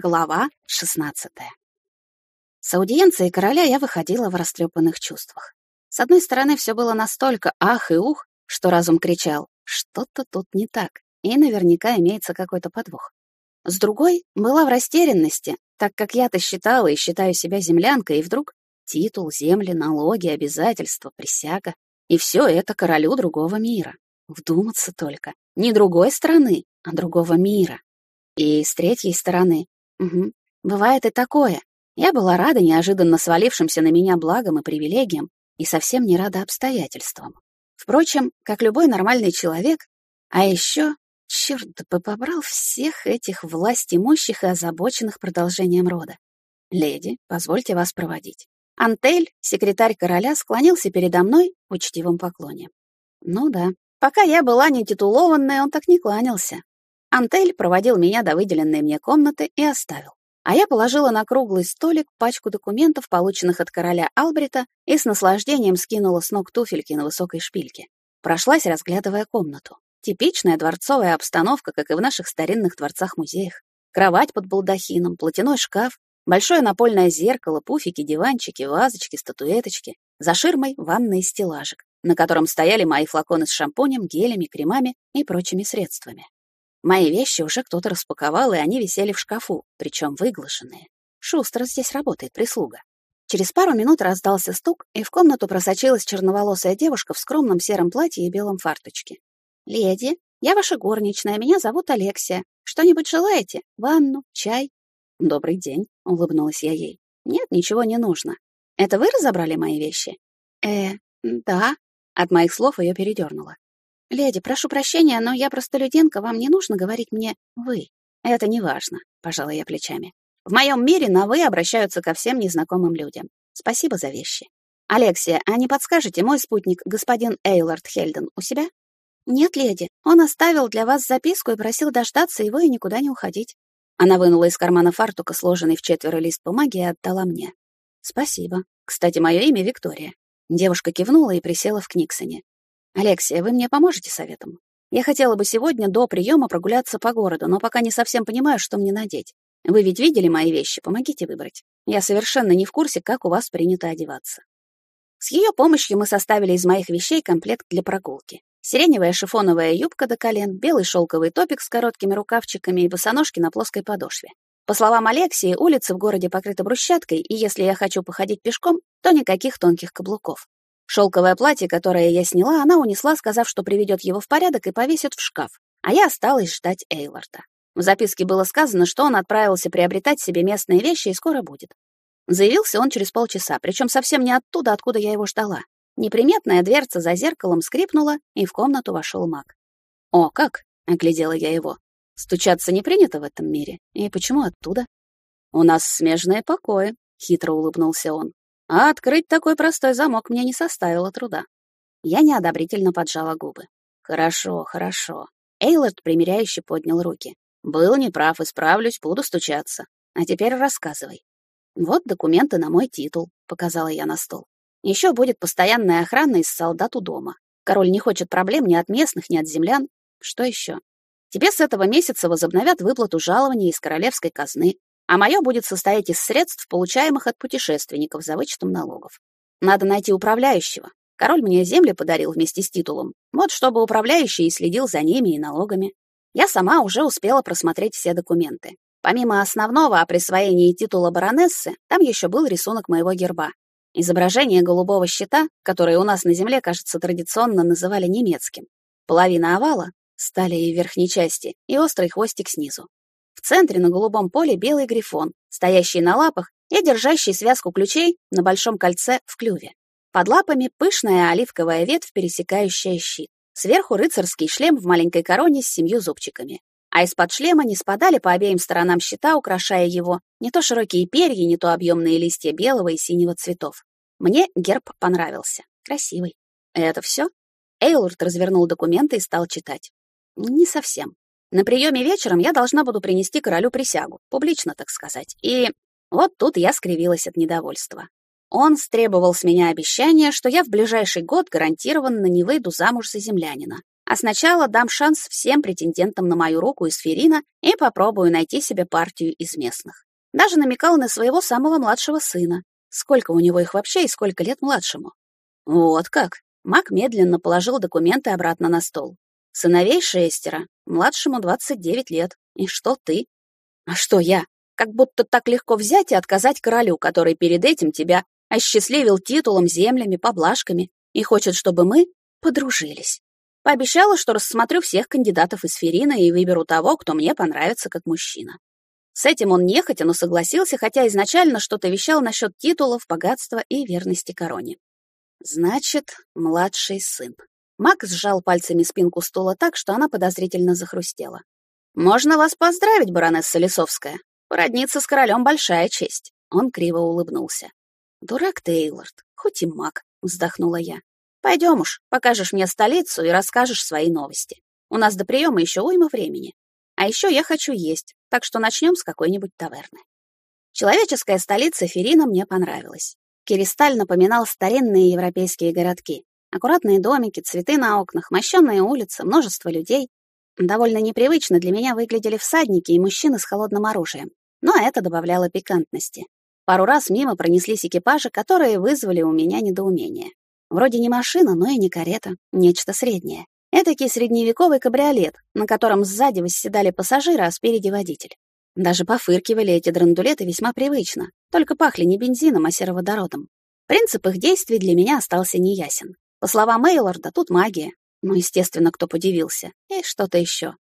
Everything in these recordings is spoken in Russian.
Глава 16. С аудиенции короля я выходила в растрепанных чувствах. С одной стороны, все было настолько ах и ух, что разум кричал «что-то тут не так», и наверняка имеется какой-то подвох. С другой, была в растерянности, так как я-то считала и считаю себя землянкой, и вдруг титул, земли, налоги, обязательства, присяга. И все это королю другого мира. Вдуматься только. Не другой страны, а другого мира. И с третьей стороны, Угу. Бывает и такое. Я была рада неожиданно свалившимся на меня благам и привилегиям и совсем не рада обстоятельствам. Впрочем, как любой нормальный человек, а еще, черт бы побрал всех этих властимущих и озабоченных продолжением рода. «Леди, позвольте вас проводить». Антель, секретарь короля, склонился передо мной в учтивом поклоне. Ну да, пока я была не титулованная, он так не кланялся. Антель проводил меня до выделенной мне комнаты и оставил. А я положила на круглый столик пачку документов, полученных от короля Албрита, и с наслаждением скинула с ног туфельки на высокой шпильке. Прошлась, разглядывая комнату. Типичная дворцовая обстановка, как и в наших старинных дворцах-музеях. Кровать под балдахином, платяной шкаф, большое напольное зеркало, пуфики, диванчики, вазочки, статуэточки. За ширмой ванный стеллажик, на котором стояли мои флаконы с шампунем, гелями, кремами и прочими средствами. Мои вещи уже кто-то распаковал, и они висели в шкафу, причем выглаженные. Шустро здесь работает прислуга. Через пару минут раздался стук, и в комнату просочилась черноволосая девушка в скромном сером платье и белом фарточке. «Леди, я ваша горничная, меня зовут Алексия. Что-нибудь желаете? Ванну? Чай?» «Добрый день», — улыбнулась я ей. «Нет, ничего не нужно. Это вы разобрали мои вещи?» «Э, да». От моих слов ее передернуло. «Леди, прошу прощения, но я простолюдинка, вам не нужно говорить мне «вы». Это не важно», — пожала я плечами. «В моем мире на «вы» обращаются ко всем незнакомым людям. Спасибо за вещи. Алексия, а не подскажете, мой спутник, господин Эйлард Хельден, у себя?» «Нет, леди, он оставил для вас записку и просил дождаться его и никуда не уходить». Она вынула из кармана фартука сложенный в четверо лист бумаги и отдала мне. «Спасибо. Кстати, мое имя Виктория». Девушка кивнула и присела в Книксоне. «Алексия, вы мне поможете советом? Я хотела бы сегодня до приема прогуляться по городу, но пока не совсем понимаю, что мне надеть. Вы ведь видели мои вещи, помогите выбрать. Я совершенно не в курсе, как у вас принято одеваться». С ее помощью мы составили из моих вещей комплект для прогулки. Сиреневая шифоновая юбка до колен, белый шелковый топик с короткими рукавчиками и босоножки на плоской подошве. По словам Алексии, улицы в городе покрыты брусчаткой, и если я хочу походить пешком, то никаких тонких каблуков. Шелковое платье, которое я сняла, она унесла, сказав, что приведет его в порядок и повесит в шкаф, а я осталась ждать Эйларда. В записке было сказано, что он отправился приобретать себе местные вещи и скоро будет. Заявился он через полчаса, причем совсем не оттуда, откуда я его ждала. Неприметная дверца за зеркалом скрипнула, и в комнату вошел маг. «О, как!» — оглядела я его. «Стучаться не принято в этом мире. И почему оттуда?» «У нас смежные покои», — хитро улыбнулся он. А открыть такой простой замок мне не составило труда. Я неодобрительно поджала губы. «Хорошо, хорошо». Эйлорд примиряюще поднял руки. «Был неправ, исправлюсь, буду стучаться. А теперь рассказывай». «Вот документы на мой титул», — показала я на стол. «Еще будет постоянная охрана из солдат у дома. Король не хочет проблем ни от местных, ни от землян. Что еще? Тебе с этого месяца возобновят выплату жалований из королевской казны а мое будет состоять из средств, получаемых от путешественников за вычетом налогов. Надо найти управляющего. Король мне земли подарил вместе с титулом. Вот чтобы управляющий следил за ними и налогами. Я сама уже успела просмотреть все документы. Помимо основного о присвоении титула баронессы, там еще был рисунок моего герба. Изображение голубого щита, которое у нас на земле, кажется, традиционно называли немецким. Половина овала, стали и верхней части, и острый хвостик снизу. В центре на голубом поле белый грифон, стоящий на лапах и держащий связку ключей на большом кольце в клюве. Под лапами пышная оливковая ветвь, пересекающая щит. Сверху рыцарский шлем в маленькой короне с семью зубчиками. А из-под шлема не спадали по обеим сторонам щита, украшая его, не то широкие перья, не то объемные листья белого и синего цветов. Мне герб понравился. Красивый. Это все? Эйлорд развернул документы и стал читать. Не совсем. На приеме вечером я должна буду принести королю присягу, публично, так сказать. И вот тут я скривилась от недовольства. Он стребовал с меня обещания, что я в ближайший год гарантированно не выйду замуж за землянина. А сначала дам шанс всем претендентам на мою руку из Ферина и попробую найти себе партию из местных. Даже намекал на своего самого младшего сына. Сколько у него их вообще и сколько лет младшему? Вот как. Мак медленно положил документы обратно на стол. Сыновей шестеро, младшему 29 лет. И что ты? А что я? Как будто так легко взять и отказать королю, который перед этим тебя осчастливил титулом, землями, поблажками и хочет, чтобы мы подружились. Пообещала, что рассмотрю всех кандидатов из Ферина и выберу того, кто мне понравится как мужчина. С этим он нехотя, но согласился, хотя изначально что-то вещал насчет титулов, богатства и верности короне. Значит, младший сын. Макс сжал пальцами спинку стула так, что она подозрительно захрустела. «Можно вас поздравить, баронесса Лисовская. Породниться с королем — большая честь». Он криво улыбнулся. «Дурак Тейлорд, хоть и маг», — вздохнула я. «Пойдем уж, покажешь мне столицу и расскажешь свои новости. У нас до приема еще уйма времени. А еще я хочу есть, так что начнем с какой-нибудь таверны». Человеческая столица Ферина мне понравилась. Киристаль напоминал старинные европейские городки. Аккуратные домики, цветы на окнах, мощенные улицы, множество людей. Довольно непривычно для меня выглядели всадники и мужчины с холодным оружием. Но это добавляло пикантности. Пару раз мимо пронеслись экипажи, которые вызвали у меня недоумение. Вроде не машина, но и не карета, нечто среднее. Этакий средневековый кабриолет, на котором сзади восседали пассажиры, а спереди водитель. Даже пофыркивали эти драндулеты весьма привычно, только пахли не бензином, а сероводородом. Принцип их действий для меня остался неясен. По словам Мейлорда, тут магия. Ну, естественно, кто подивился. И что-то еще.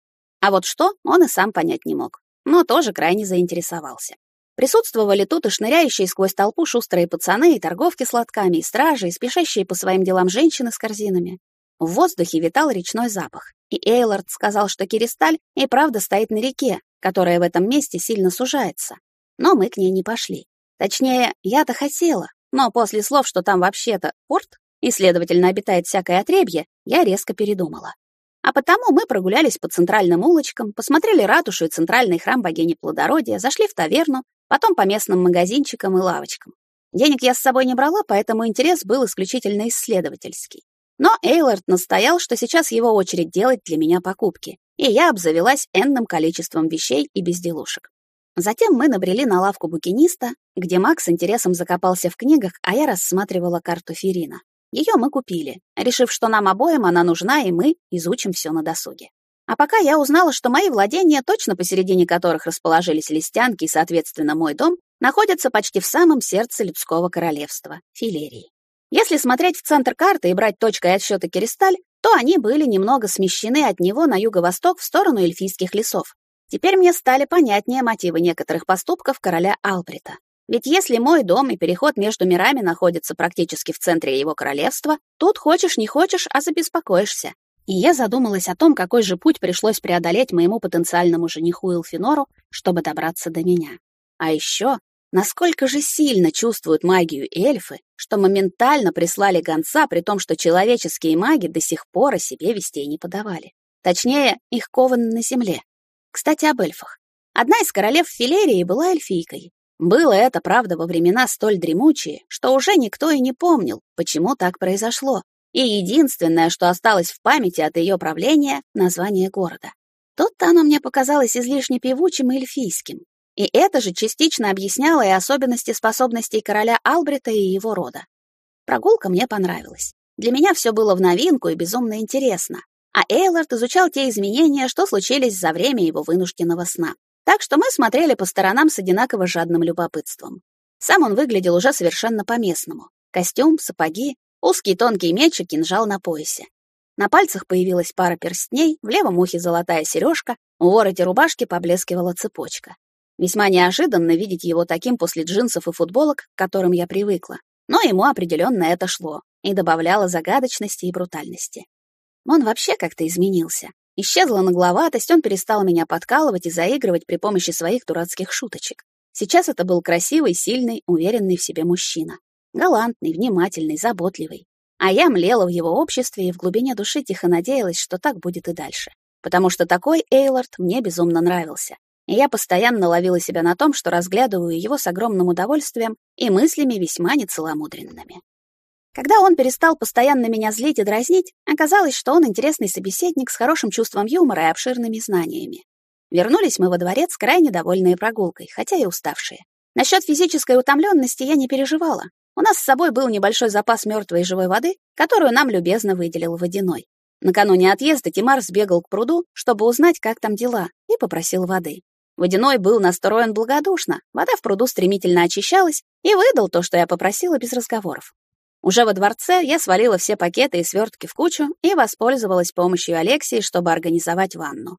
А вот что, он и сам понять не мог. Но тоже крайне заинтересовался. Присутствовали тут и шныряющие сквозь толпу шустрые пацаны, и торговки с лотками, и стражи, и спешащие по своим делам женщины с корзинами. В воздухе витал речной запах, и Эйлорд сказал, что Киристаль и правда стоит на реке, которая в этом месте сильно сужается. Но мы к ней не пошли. Точнее, я-то хотела, но после слов, что там вообще-то порт, и, следовательно, обитает всякое отребье, я резко передумала. А потому мы прогулялись по центральным улочкам, посмотрели ратушу и центральный храм богини плодородия, зашли в таверну потом по местным магазинчикам и лавочкам. Денег я с собой не брала, поэтому интерес был исключительно исследовательский. Но Эйлард настоял, что сейчас его очередь делать для меня покупки, и я обзавелась энным количеством вещей и безделушек. Затем мы набрели на лавку букиниста, где Макс с интересом закопался в книгах, а я рассматривала карту Ферина. Ее мы купили, решив, что нам обоим она нужна, и мы изучим все на досуге. А пока я узнала, что мои владения, точно посередине которых расположились листянки и, соответственно, мой дом, находятся почти в самом сердце людского королевства — Филерии. Если смотреть в центр карты и брать точкой отсчета Киристаль, то они были немного смещены от него на юго-восток в сторону эльфийских лесов. Теперь мне стали понятнее мотивы некоторых поступков короля Албрита. Ведь если мой дом и переход между мирами находятся практически в центре его королевства, тут хочешь не хочешь, а забеспокоишься. И я задумалась о том, какой же путь пришлось преодолеть моему потенциальному жениху Элфинору, чтобы добраться до меня. А еще, насколько же сильно чувствуют магию эльфы, что моментально прислали гонца, при том, что человеческие маги до сих пор о себе вестей не подавали. Точнее, их кованы на земле. Кстати, об эльфах. Одна из королев Филерии была эльфийкой. Было это, правда, во времена столь дремучие, что уже никто и не помнил, почему так произошло и единственное, что осталось в памяти от ее правления — название города. Тут-то оно мне показалось излишне певучим и эльфийским. И это же частично объясняло и особенности способностей короля Албрита и его рода. Прогулка мне понравилась. Для меня все было в новинку и безумно интересно. А Эйлард изучал те изменения, что случились за время его вынужденного сна. Так что мы смотрели по сторонам с одинаково жадным любопытством. Сам он выглядел уже совершенно по-местному. Костюм, сапоги, Узкий тонкий меч и кинжал на поясе. На пальцах появилась пара перстней, в левом ухе золотая сережка, у вороте рубашки поблескивала цепочка. Весьма неожиданно видеть его таким после джинсов и футболок, к которым я привыкла. Но ему определенно это шло и добавляло загадочности и брутальности. Он вообще как-то изменился. Исчезла нагловатость, он перестал меня подкалывать и заигрывать при помощи своих дурацких шуточек. Сейчас это был красивый, сильный, уверенный в себе мужчина. Галантный, внимательный, заботливый. А я млела в его обществе и в глубине души тихо надеялась, что так будет и дальше. Потому что такой Эйлорд мне безумно нравился. И я постоянно ловила себя на том, что разглядываю его с огромным удовольствием и мыслями весьма нецеломудренными. Когда он перестал постоянно меня злить и дразнить, оказалось, что он интересный собеседник с хорошим чувством юмора и обширными знаниями. Вернулись мы во дворец крайне довольные прогулкой, хотя и уставшие. Насчет физической утомленности я не переживала. У нас с собой был небольшой запас мертвой и живой воды, которую нам любезно выделил водяной. Накануне отъезда Тимар сбегал к пруду, чтобы узнать, как там дела, и попросил воды. Водяной был настроен благодушно, вода в пруду стремительно очищалась и выдал то, что я попросила без разговоров. Уже во дворце я свалила все пакеты и свертки в кучу и воспользовалась помощью Алексии, чтобы организовать ванну.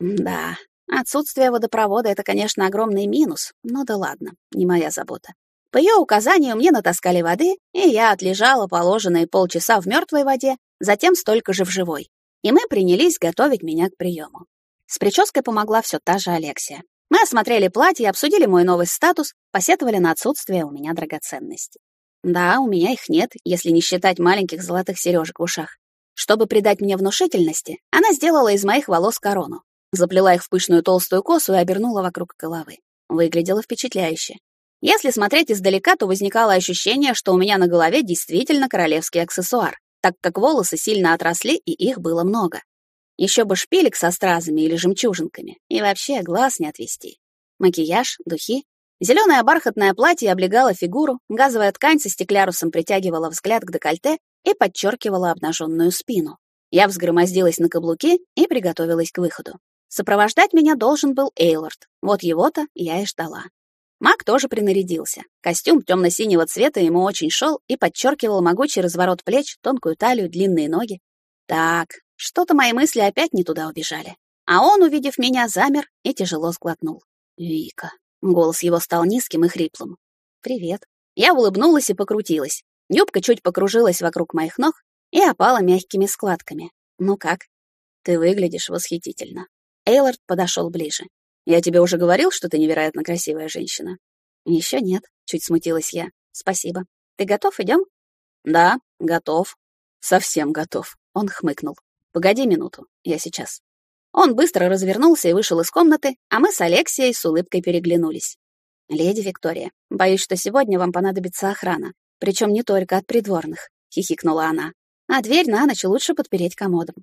Да, отсутствие водопровода — это, конечно, огромный минус, но да ладно, не моя забота. По ее указанию мне натаскали воды, и я отлежала положенные полчаса в мертвой воде, затем столько же в живой. И мы принялись готовить меня к приему. С прической помогла все та же Алексия. Мы осмотрели платье, обсудили мой новый статус, посетовали на отсутствие у меня драгоценностей. Да, у меня их нет, если не считать маленьких золотых сережек в ушах. Чтобы придать мне внушительности, она сделала из моих волос корону, заплела их в пышную толстую косу и обернула вокруг головы. Выглядело впечатляюще. Если смотреть издалека, то возникало ощущение, что у меня на голове действительно королевский аксессуар, так как волосы сильно отросли и их было много. Еще бы шпилек со стразами или жемчужинками, и вообще глаз не отвести. Макияж, духи. Зеленое бархатное платье облегало фигуру, газовая ткань со стеклярусом притягивала взгляд к декольте и подчеркивала обнаженную спину. Я взгромоздилась на каблуки и приготовилась к выходу. Сопровождать меня должен был Эйлорд. Вот его-то я и ждала. Маг тоже принарядился. Костюм темно-синего цвета ему очень шел и подчеркивал могучий разворот плеч, тонкую талию, длинные ноги. Так, что-то мои мысли опять не туда убежали. А он, увидев меня, замер и тяжело сглотнул. «Вика». Голос его стал низким и хриплым. «Привет». Я улыбнулась и покрутилась. Юбка чуть покружилась вокруг моих ног и опала мягкими складками. «Ну как?» «Ты выглядишь восхитительно». Эйлорд подошел ближе. Я тебе уже говорил, что ты невероятно красивая женщина. Еще нет, чуть смутилась я. Спасибо. Ты готов, идем? Да, готов. Совсем готов. Он хмыкнул. Погоди минуту, я сейчас. Он быстро развернулся и вышел из комнаты, а мы с Алексией с улыбкой переглянулись. «Леди Виктория, боюсь, что сегодня вам понадобится охрана, причем не только от придворных», — хихикнула она. «А дверь на ночь лучше подпереть комодом».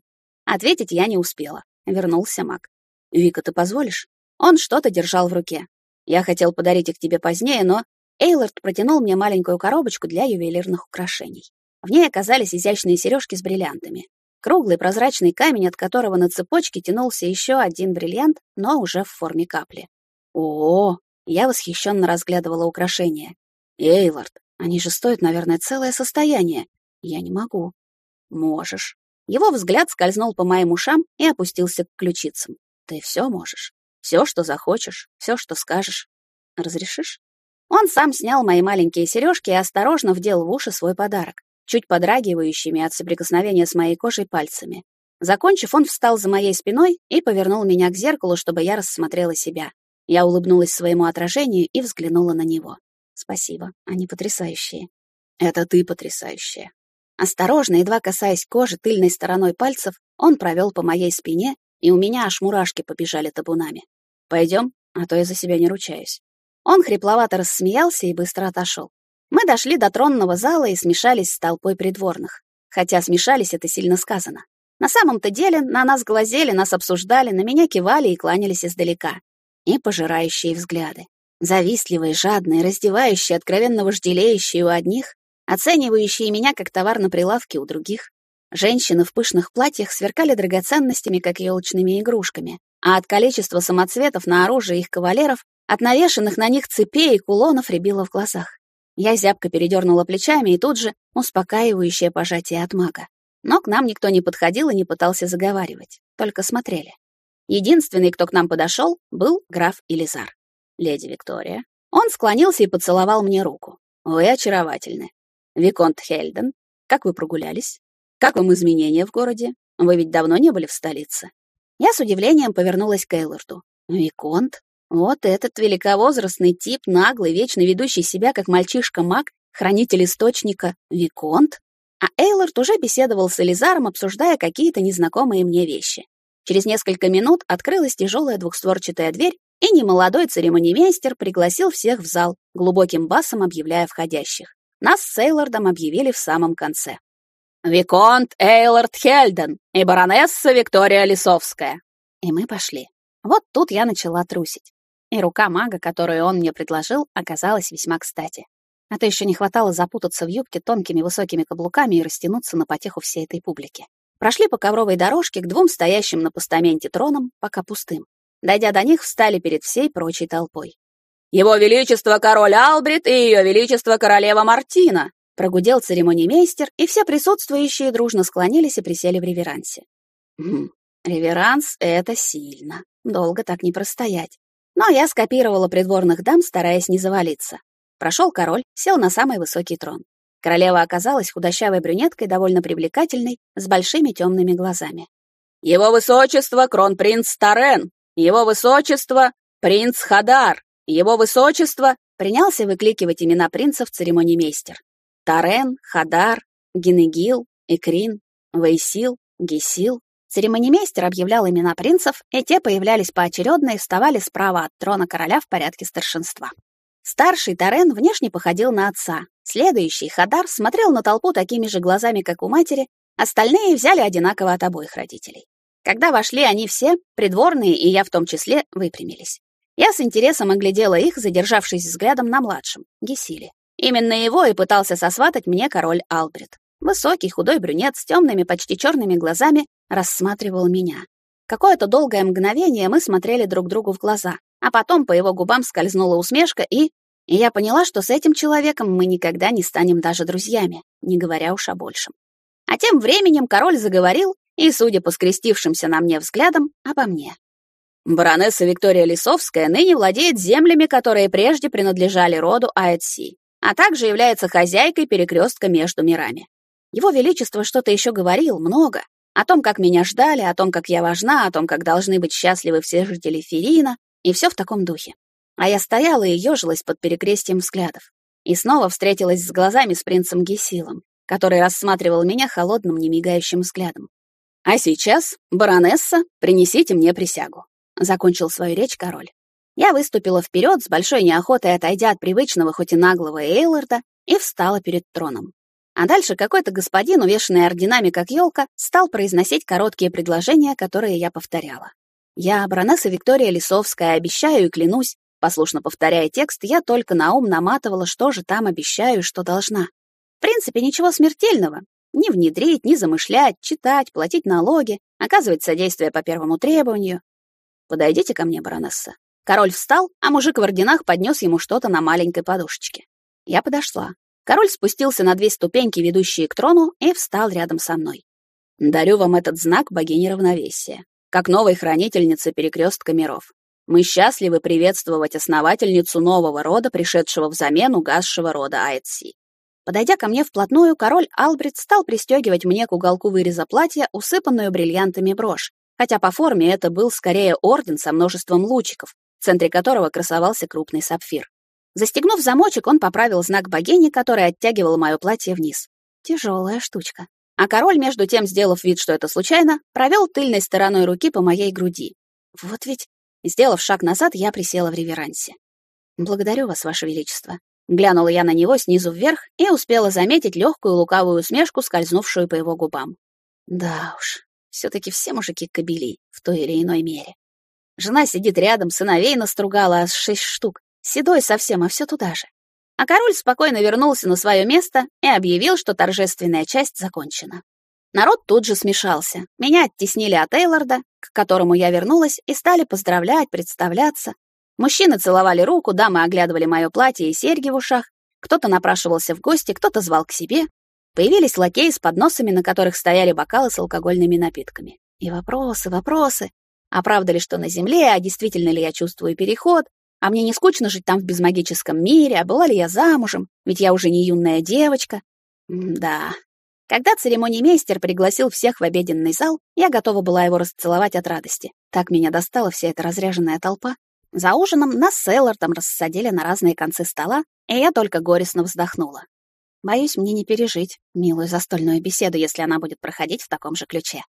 Ответить я не успела. Вернулся маг. «Вика, ты позволишь?» Он что-то держал в руке. Я хотел подарить их тебе позднее, но Эйлорд протянул мне маленькую коробочку для ювелирных украшений. В ней оказались изящные сережки с бриллиантами. Круглый прозрачный камень, от которого на цепочке тянулся еще один бриллиант, но уже в форме капли. О, -о, я восхищенно разглядывала украшения. Эйлорд, они же стоят, наверное, целое состояние. Я не могу. Можешь. Его взгляд скользнул по моим ушам и опустился к ключицам. Ты все можешь. Все, что захочешь, все, что скажешь. Разрешишь? Он сам снял мои маленькие сережки и осторожно вдел в уши свой подарок, чуть подрагивающими от соприкосновения с моей кожей пальцами. Закончив, он встал за моей спиной и повернул меня к зеркалу, чтобы я рассмотрела себя. Я улыбнулась своему отражению и взглянула на него. Спасибо, они потрясающие. Это ты потрясающая. Осторожно, едва касаясь кожи тыльной стороной пальцев, он провел по моей спине, и у меня аж мурашки побежали табунами. Пойдем, а то я за себя не ручаюсь. Он хрипловато рассмеялся и быстро отошел. Мы дошли до тронного зала и смешались с толпой придворных. Хотя смешались это сильно сказано. На самом-то деле на нас глазели, нас обсуждали, на меня кивали и кланялись издалека. И пожирающие взгляды. Завистливые, жадные, раздевающие, откровенно вожделеющие у одних, оценивающие меня как товар на прилавке у других. Женщины в пышных платьях сверкали драгоценностями, как елочными игрушками, а от количества самоцветов на оружие их кавалеров, от навешанных на них цепей и кулонов рябило в глазах. Я зябко передернула плечами и тут же успокаивающее пожатие от мага. Но к нам никто не подходил и не пытался заговаривать, только смотрели. Единственный, кто к нам подошел, был граф Элизар. «Леди Виктория». Он склонился и поцеловал мне руку. «Вы очаровательны. Виконт Хельден, как вы прогулялись? Как вам изменения в городе? Вы ведь давно не были в столице?» Я с удивлением повернулась к Эйлорду. «Виконт? Вот этот великовозрастный тип, наглый, вечно ведущий себя как мальчишка-маг, хранитель источника, Виконт?» А Эйлорд уже беседовал с Элизаром, обсуждая какие-то незнакомые мне вещи. Через несколько минут открылась тяжелая двухстворчатая дверь, и немолодой церемонимейстер пригласил всех в зал, глубоким басом объявляя входящих. нас с Эйлордом объявили в самом конце. «Виконт Эйлорд Хельден и баронесса Виктория Лисовская». И мы пошли. Вот тут я начала трусить. И рука мага, которую он мне предложил, оказалась весьма кстати. А то еще не хватало запутаться в юбке тонкими высокими каблуками и растянуться на потеху всей этой публики. Прошли по ковровой дорожке к двум стоящим на постаменте тронам, пока пустым. Дойдя до них, встали перед всей прочей толпой. «Его Величество король Албрит и Ее Величество королева Мартина!» прогудел церемониймейстер, и все присутствующие дружно склонились и присели в реверансе. Хм, реверанс — это сильно. Долго так не простоять. Но я скопировала придворных дам, стараясь не завалиться. Прошел король, сел на самый высокий трон. Королева оказалась худощавой брюнеткой, довольно привлекательной, с большими темными глазами. «Его высочество — кронпринц Тарен! Его высочество — принц Хадар! Его высочество!» принялся выкликивать имена принцев церемонимейстер. Тарен, Хадар, Генегил, Экрин, Вейсил, Гесил. Церемонимейстер объявлял имена принцев, и те появлялись поочередно и вставали справа от трона короля в порядке старшинства. Старший Тарен внешне походил на отца. Следующий, Хадар, смотрел на толпу такими же глазами, как у матери, остальные взяли одинаково от обоих родителей. Когда вошли они все, придворные и я в том числе, выпрямились. Я с интересом оглядела их, задержавшись взглядом на младшем, Гесиле. Именно его и пытался сосватать мне король Албрит. Высокий, худой брюнет с темными, почти черными глазами рассматривал меня. Какое-то долгое мгновение мы смотрели друг другу в глаза, а потом по его губам скользнула усмешка, и... И я поняла, что с этим человеком мы никогда не станем даже друзьями, не говоря уж о большем. А тем временем король заговорил, и, судя по скрестившимся на мне взглядам, обо мне. Баронесса Виктория Лисовская ныне владеет землями, которые прежде принадлежали роду Аэтси, а также является хозяйкой перекрестка между мирами. Его Величество что-то еще говорил, много, о том, как меня ждали, о том, как я важна, о том, как должны быть счастливы все жители Ферина, и все в таком духе. А я стояла и ежилась под перекрестием взглядов. И снова встретилась с глазами с принцем Гесилом, который рассматривал меня холодным, немигающим взглядом. «А сейчас, баронесса, принесите мне присягу», — закончил свою речь король. Я выступила вперед с большой неохотой, отойдя от привычного, хоть и наглого Эйларда, и встала перед троном. А дальше какой-то господин, увешанный орденами, как елка, стал произносить короткие предложения, которые я повторяла. Я, баронесса Виктория Лисовская, обещаю и клянусь, послушно повторяя текст, я только на ум наматывала, что же там обещаю, что должна. В принципе, ничего смертельного. Ни внедрить, ни замышлять, читать, платить налоги, оказывать содействие по первому требованию. Подойдите ко мне, баронесса. Король встал, а мужик в орденах поднес ему что-то на маленькой подушечке. Я подошла. Король спустился на две ступеньки, ведущие к трону, и встал рядом со мной. «Дарю вам этот знак богини равновесия как новой хранительнице перекрестка миров. Мы счастливы приветствовать основательницу нового рода, пришедшего взамен угасшего рода Айтси. Подойдя ко мне вплотную, король Албрит стал пристегивать мне к уголку выреза платья усыпанную бриллиантами брошь, хотя по форме это был скорее орден со множеством лучиков, в центре которого красовался крупный сапфир. Застегнув замочек, он поправил знак богини, который оттягивал мое платье вниз. Тяжелая штучка. А король, между тем, сделав вид, что это случайно, провел тыльной стороной руки по моей груди. Вот ведь, сделав шаг назад, я присела в реверансе. «Благодарю вас, ваше величество». Глянула я на него снизу вверх и успела заметить легкую лукавую усмешку, скользнувшую по его губам. Да уж, все таки все мужики кобели в той или иной мере. Жена сидит рядом, сыновей настругала аж шесть штук. Седой совсем, а все туда же. А король спокойно вернулся на свое место и объявил, что торжественная часть закончена. Народ тут же смешался. Меня оттеснили от Эйлорда, к которому я вернулась, и стали поздравлять, представляться. Мужчины целовали руку, дамы оглядывали мое платье и серьги в ушах. Кто-то напрашивался в гости, кто-то звал к себе. Появились лакеи с подносами, на которых стояли бокалы с алкогольными напитками. И вопросы, вопросы. А правда ли, что на земле, а действительно ли я чувствую переход? А мне не скучно жить там в безмагическом мире, а была ли я замужем, ведь я уже не юная девочка. Да. Когда церемониймейстер пригласил всех в обеденный зал, я готова была его расцеловать от радости. Так меня достала вся эта разряженная толпа. За ужином нас с Эллардом рассадили на разные концы стола, и я только горестно вздохнула. Боюсь, мне не пережить милую застольную беседу, если она будет проходить в таком же ключе.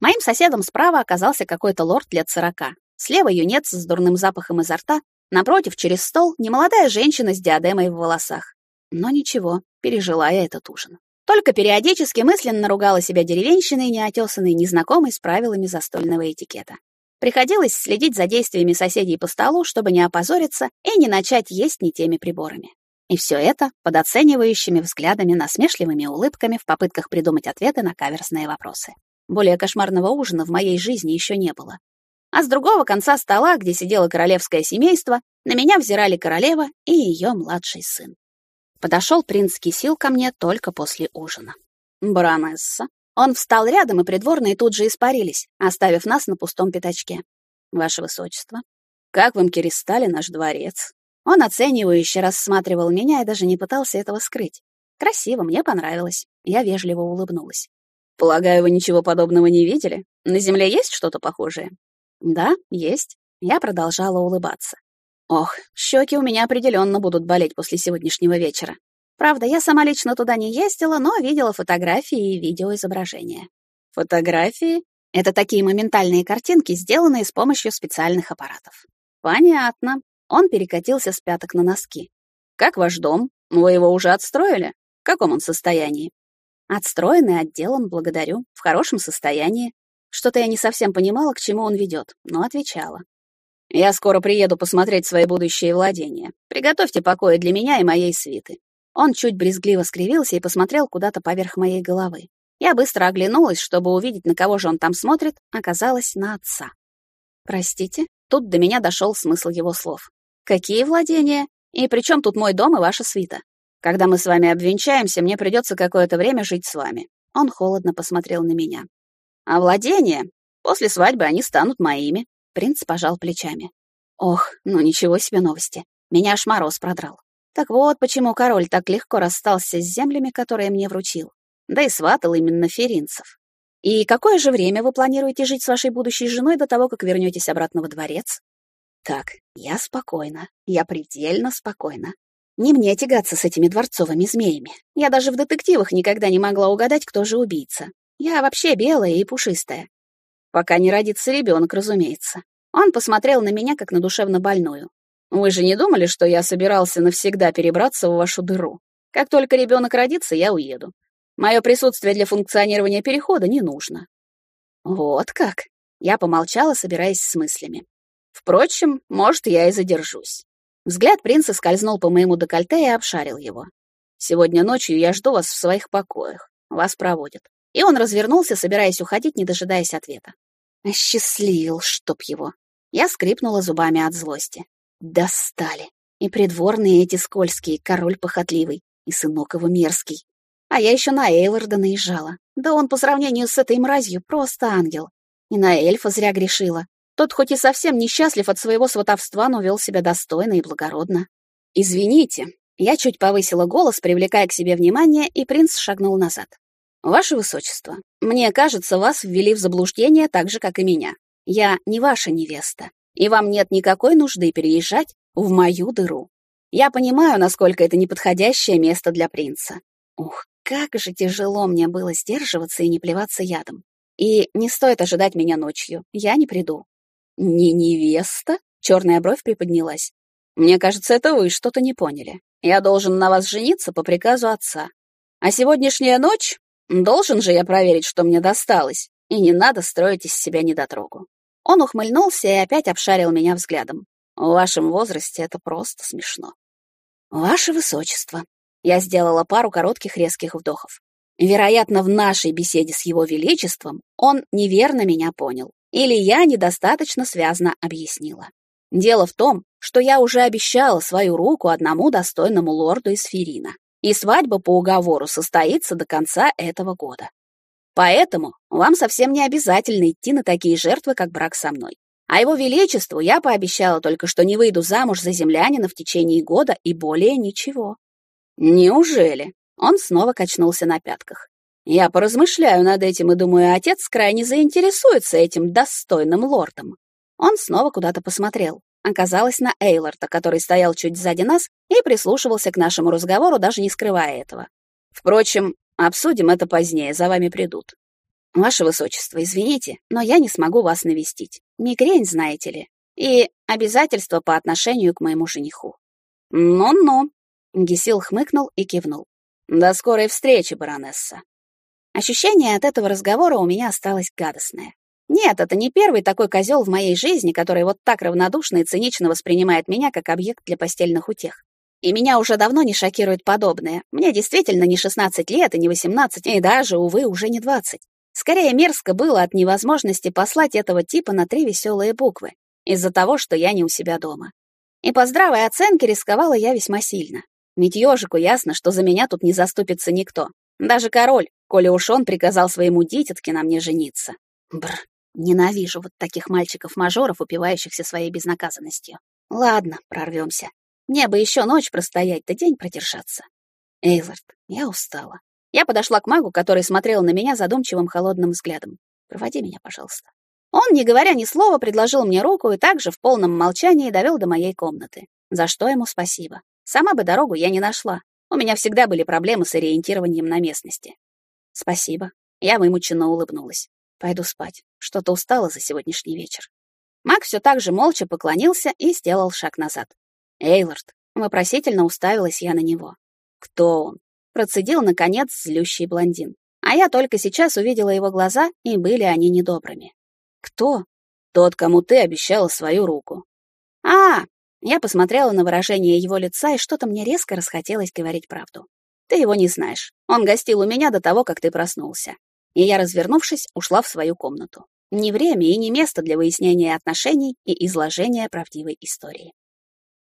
Моим соседом справа оказался какой-то лорд лет сорока. Слева юнец с дурным запахом изо рта, Напротив, через стол, немолодая женщина с диадемой в волосах. Но ничего, пережила я этот ужин. Только периодически мысленно ругала себя деревенщиной, неотесанной, незнакомой с правилами застольного этикета. Приходилось следить за действиями соседей по столу, чтобы не опозориться и не начать есть не теми приборами. И все это под оценивающими взглядами, насмешливыми улыбками в попытках придумать ответы на каверсные вопросы. Более кошмарного ужина в моей жизни еще не было. А с другого конца стола, где сидело королевское семейство, на меня взирали королева и ее младший сын. Подошел принц Кисил ко мне только после ужина. «Баронесса». Он встал рядом, и придворные тут же испарились, оставив нас на пустом пятачке. «Ваше высочество, как в Имкеристале наш дворец?» Он оценивающе рассматривал меня и даже не пытался этого скрыть. Красиво, мне понравилось. Я вежливо улыбнулась. «Полагаю, вы ничего подобного не видели? На Земле есть что-то похожее?» «Да, есть». Я продолжала улыбаться. Ох, щеки у меня определенно будут болеть после сегодняшнего вечера. Правда, я сама лично туда не ездила, но видела фотографии и видеоизображения. Фотографии — это такие моментальные картинки, сделанные с помощью специальных аппаратов. Понятно. Он перекатился с пяток на носки. Как ваш дом? Вы его уже отстроили? В каком он состоянии? Отстроенный, отделан, благодарю. В хорошем состоянии. Что-то я не совсем понимала, к чему он ведет, но отвечала. «Я скоро приеду посмотреть свои будущие владения. Приготовьте покои для меня и моей свиты». Он чуть брезгливо скривился и посмотрел куда-то поверх моей головы. Я быстро оглянулась, чтобы увидеть, на кого же он там смотрит, оказалось на отца. «Простите?» Тут до меня дошел смысл его слов. «Какие владения? И при чем тут мой дом и ваша свита? Когда мы с вами обвенчаемся, мне придется какое-то время жить с вами». Он холодно посмотрел на меня. А владения? После свадьбы они станут моими. Принц пожал плечами. Ох, ну ничего себе новости. Меня аж мороз продрал. Так вот, почему король так легко расстался с землями, которые мне вручил. Да и сватал именно феринцев. И какое же время вы планируете жить с вашей будущей женой до того, как вернетесь обратно во дворец? Так, я спокойна. Я предельно спокойна. Не мне тягаться с этими дворцовыми змеями. Я даже в детективах никогда не могла угадать, кто же убийца. Я вообще белая и пушистая. Пока не родится ребенок, разумеется. Он посмотрел на меня, как на душевно больную. Вы же не думали, что я собирался навсегда перебраться в вашу дыру? Как только ребенок родится, я уеду. Мое присутствие для функционирования перехода не нужно. Вот как. Я помолчала, собираясь с мыслями. Впрочем, может, я и задержусь. Взгляд принца скользнул по моему декольте и обшарил его. Сегодня ночью я жду вас в своих покоях. Вас проводят. И он развернулся, собираясь уходить, не дожидаясь ответа. Осчастливил, чтоб его. Я скрипнула зубами от злости. Достали. И придворные эти скользкие, король похотливый, и сынок его мерзкий. А я еще на Эйлорда наезжала. Да он по сравнению с этой мразью просто ангел. И на эльфа зря грешила. Тот хоть и совсем несчастлив от своего сватовства, но вел себя достойно и благородно. «Извините». Я чуть повысила голос, привлекая к себе внимание, и принц шагнул назад. «Ваше Высочество, мне кажется, вас ввели в заблуждение так же, как и меня. Я не ваша невеста, и вам нет никакой нужды переезжать в мою дыру. Я понимаю, насколько это неподходящее место для принца. Ух, как же тяжело мне было сдерживаться и не плеваться ядом. И не стоит ожидать меня ночью, я не приду». «Не невеста?» — черная бровь приподнялась. «Мне кажется, это вы что-то не поняли. Я должен на вас жениться по приказу отца. А сегодняшняя ночь Должен же я проверить, что мне досталось, и не надо строить из себя недотрогу. Он ухмыльнулся и опять обшарил меня взглядом. В вашем возрасте это просто смешно. Ваше Высочество. Я сделала пару коротких резких вдохов. Вероятно, в нашей беседе с Его Величеством он неверно меня понял. Или я недостаточно связно объяснила. Дело в том, что я уже обещала свою руку одному достойному лорду из Ферина и свадьба по уговору состоится до конца этого года. Поэтому вам совсем не обязательно идти на такие жертвы, как брак со мной. А его величеству я пообещала только, что не выйду замуж за землянина в течение года и более ничего. Неужели? Он снова качнулся на пятках. Я поразмышляю над этим и думаю, отец крайне заинтересуется этим достойным лордом. Он снова куда-то посмотрел оказалась на Эйлорта, который стоял чуть сзади нас и прислушивался к нашему разговору, даже не скрывая этого. Впрочем, обсудим это позднее, за вами придут. Ваше Высочество, извините, но я не смогу вас навестить. Мигрень, знаете ли, и обязательства по отношению к моему жениху. Ну-ну. Гесил хмыкнул и кивнул. «До скорой встречи, баронесса». Ощущение от этого разговора у меня осталось гадостное. Нет, это не первый такой козел в моей жизни, который вот так равнодушно и цинично воспринимает меня как объект для постельных утех. И меня уже давно не шокирует подобное. Мне действительно не 16 лет и не 18, и даже, увы, уже не 20. Скорее мерзко было от невозможности послать этого типа на три веселые буквы, из-за того, что я не у себя дома. И по здравой оценке рисковала я весьма сильно. Ведь ежику ясно, что за меня тут не заступится никто. Даже король, коли уж он приказал своему дитятке на мне жениться. Бр, Ненавижу вот таких мальчиков-мажоров, упивающихся своей безнаказанностью. Ладно, прорвемся. Мне бы еще ночь простоять, да день продержаться. Эйлард, я устала. Я подошла к магу, который смотрел на меня задумчивым холодным взглядом. Проводи меня, пожалуйста. Он, не говоря ни слова, предложил мне руку и также в полном молчании довел до моей комнаты. За что ему спасибо. Сама бы дорогу я не нашла. У меня всегда были проблемы с ориентированием на местности. Спасибо. Я вымученно улыбнулась. Пойду спать. Что-то устала за сегодняшний вечер. Мак все так же молча поклонился и сделал шаг назад. Эйлорд. Вопросительно уставилась я на него. Кто он? Процедил, наконец, злющий блондин. А я только сейчас увидела его глаза, и были они недобрыми. Кто? Тот, кому ты обещала свою руку. А, я посмотрела на выражение его лица, и что-то мне резко расхотелось говорить правду. Ты его не знаешь. Он гостил у меня до того, как ты проснулся и я, развернувшись, ушла в свою комнату. Не время и не место для выяснения отношений и изложения правдивой истории.